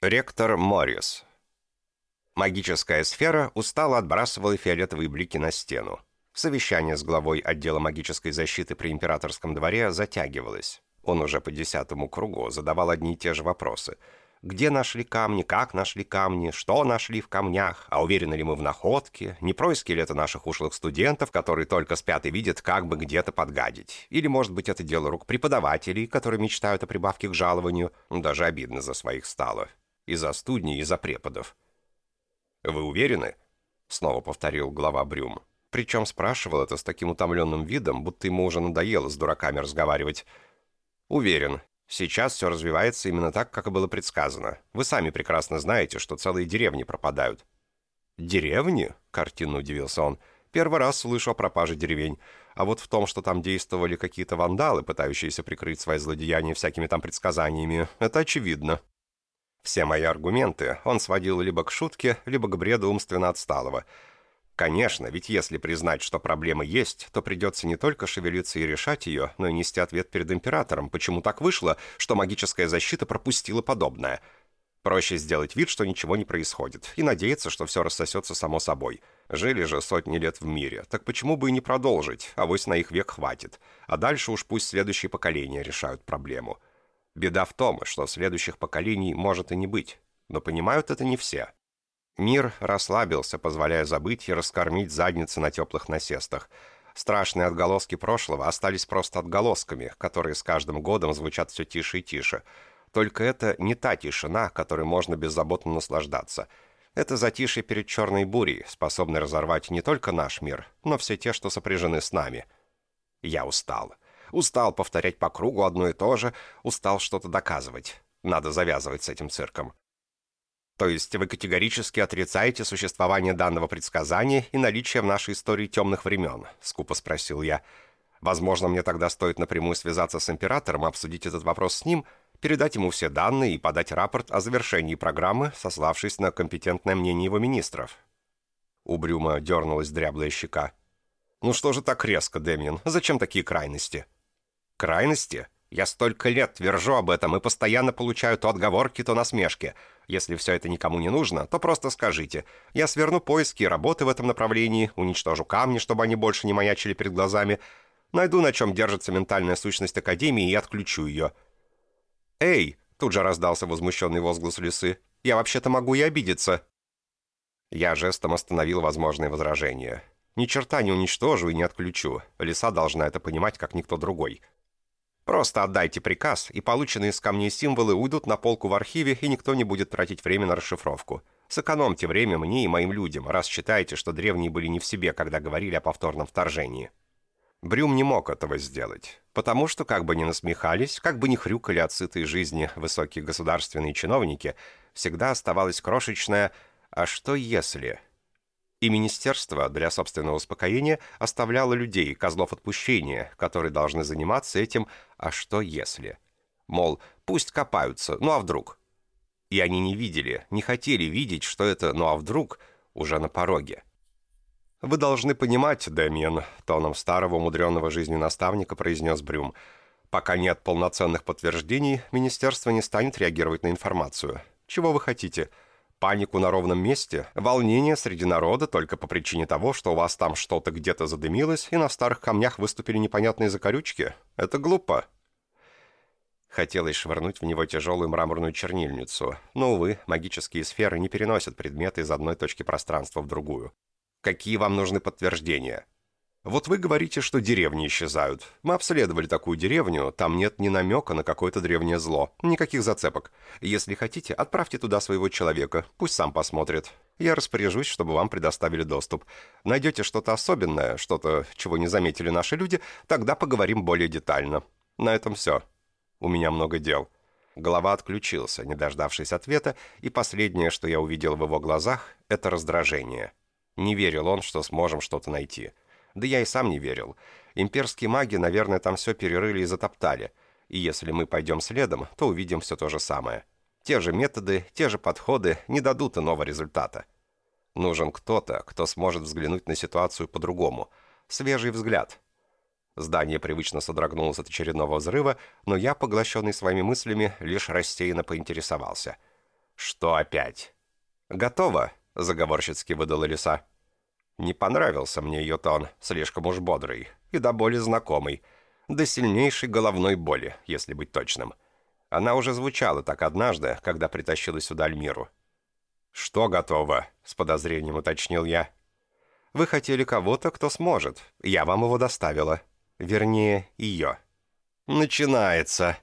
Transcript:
Ректор Моррис. Магическая сфера устало отбрасывала фиолетовые блики на стену. Совещание с главой отдела магической защиты при императорском дворе затягивалось. Он уже по десятому кругу задавал одни и те же вопросы – где нашли камни, как нашли камни, что нашли в камнях, а уверены ли мы в находке, не происки ли это наших ушлых студентов, которые только спят и видят, как бы где-то подгадить. Или, может быть, это дело рук преподавателей, которые мечтают о прибавке к жалованию. Даже обидно за своих стало. И за студни, и за преподов. «Вы уверены?» — снова повторил глава Брюм. Причем спрашивал это с таким утомленным видом, будто ему уже надоело с дураками разговаривать. «Уверен», Сейчас все развивается именно так, как и было предсказано. Вы сами прекрасно знаете, что целые деревни пропадают». «Деревни?» — картинно удивился он. «Первый раз слышу о пропаже деревень. А вот в том, что там действовали какие-то вандалы, пытающиеся прикрыть свои злодеяния всякими там предсказаниями, это очевидно». Все мои аргументы он сводил либо к шутке, либо к бреду умственно отсталого — Конечно, ведь если признать, что проблема есть, то придется не только шевелиться и решать ее, но и нести ответ перед императором, почему так вышло, что магическая защита пропустила подобное. Проще сделать вид, что ничего не происходит, и надеяться, что все рассосется само собой. Жили же сотни лет в мире, так почему бы и не продолжить, а вось на их век хватит. А дальше уж пусть следующие поколения решают проблему. Беда в том, что следующих поколений может и не быть, но понимают это не все. Мир расслабился, позволяя забыть и раскормить задницы на теплых насестах. Страшные отголоски прошлого остались просто отголосками, которые с каждым годом звучат все тише и тише. Только это не та тишина, которой можно беззаботно наслаждаться. Это затишье перед черной бурей, способной разорвать не только наш мир, но все те, что сопряжены с нами. Я устал. Устал повторять по кругу одно и то же, устал что-то доказывать. Надо завязывать с этим цирком. То есть вы категорически отрицаете существование данного предсказания и наличие в нашей истории темных времен?» — скупо спросил я. «Возможно, мне тогда стоит напрямую связаться с императором, обсудить этот вопрос с ним, передать ему все данные и подать рапорт о завершении программы, сославшись на компетентное мнение его министров». У Брюма дернулась дряблая щека. «Ну что же так резко, Дэмиан? Зачем такие крайности?» «Крайности? Я столько лет твержу об этом и постоянно получаю то отговорки, то насмешки. Если все это никому не нужно, то просто скажите. Я сверну поиски и работы в этом направлении, уничтожу камни, чтобы они больше не маячили перед глазами, найду, на чем держится ментальная сущность Академии и отключу ее. «Эй!» — тут же раздался возмущенный возглас лисы. «Я вообще-то могу и обидеться». Я жестом остановил возможные возражения. «Ни черта не уничтожу и не отключу. Лиса должна это понимать, как никто другой». Просто отдайте приказ, и полученные из камней символы уйдут на полку в архиве, и никто не будет тратить время на расшифровку. Сэкономьте время мне и моим людям, раз считаете, что древние были не в себе, когда говорили о повторном вторжении. Брюм не мог этого сделать, потому что, как бы ни насмехались, как бы ни хрюкали от сытой жизни высокие государственные чиновники, всегда оставалась крошечная «а что если?». И министерство для собственного успокоения оставляло людей, козлов отпущения, которые должны заниматься этим «а что если?». Мол, пусть копаются, ну а вдруг? И они не видели, не хотели видеть, что это «ну а вдруг» уже на пороге. «Вы должны понимать, Дэмиен», — тоном старого умудренного жизнью наставника произнес Брюм, «пока нет полноценных подтверждений, министерство не станет реагировать на информацию. Чего вы хотите?» Панику на ровном месте, волнение среди народа только по причине того, что у вас там что-то где-то задымилось, и на старых камнях выступили непонятные закорючки. Это глупо. Хотелось швырнуть в него тяжелую мраморную чернильницу, но, увы, магические сферы не переносят предметы из одной точки пространства в другую. Какие вам нужны подтверждения? Вот вы говорите, что деревни исчезают. Мы обследовали такую деревню, там нет ни намека на какое-то древнее зло, никаких зацепок. Если хотите, отправьте туда своего человека, пусть сам посмотрит. Я распоряжусь, чтобы вам предоставили доступ. Найдете что-то особенное, что-то, чего не заметили наши люди, тогда поговорим более детально. На этом все. У меня много дел». Голова отключился, не дождавшись ответа, и последнее, что я увидел в его глазах, это раздражение. Не верил он, что сможем что-то найти. Да я и сам не верил. Имперские маги, наверное, там все перерыли и затоптали. И если мы пойдем следом, то увидим все то же самое. Те же методы, те же подходы не дадут иного результата. Нужен кто-то, кто сможет взглянуть на ситуацию по-другому. Свежий взгляд. Здание привычно содрогнулось от очередного взрыва, но я, поглощенный своими мыслями, лишь рассеянно поинтересовался. «Что опять?» «Готово», — заговорщицки выдала лиса. Не понравился мне ее тон, слишком уж бодрый и до боли знакомый, до сильнейшей головной боли, если быть точным. Она уже звучала так однажды, когда притащила сюда Альмиру. «Что готово?» — с подозрением уточнил я. «Вы хотели кого-то, кто сможет. Я вам его доставила. Вернее, ее». «Начинается»,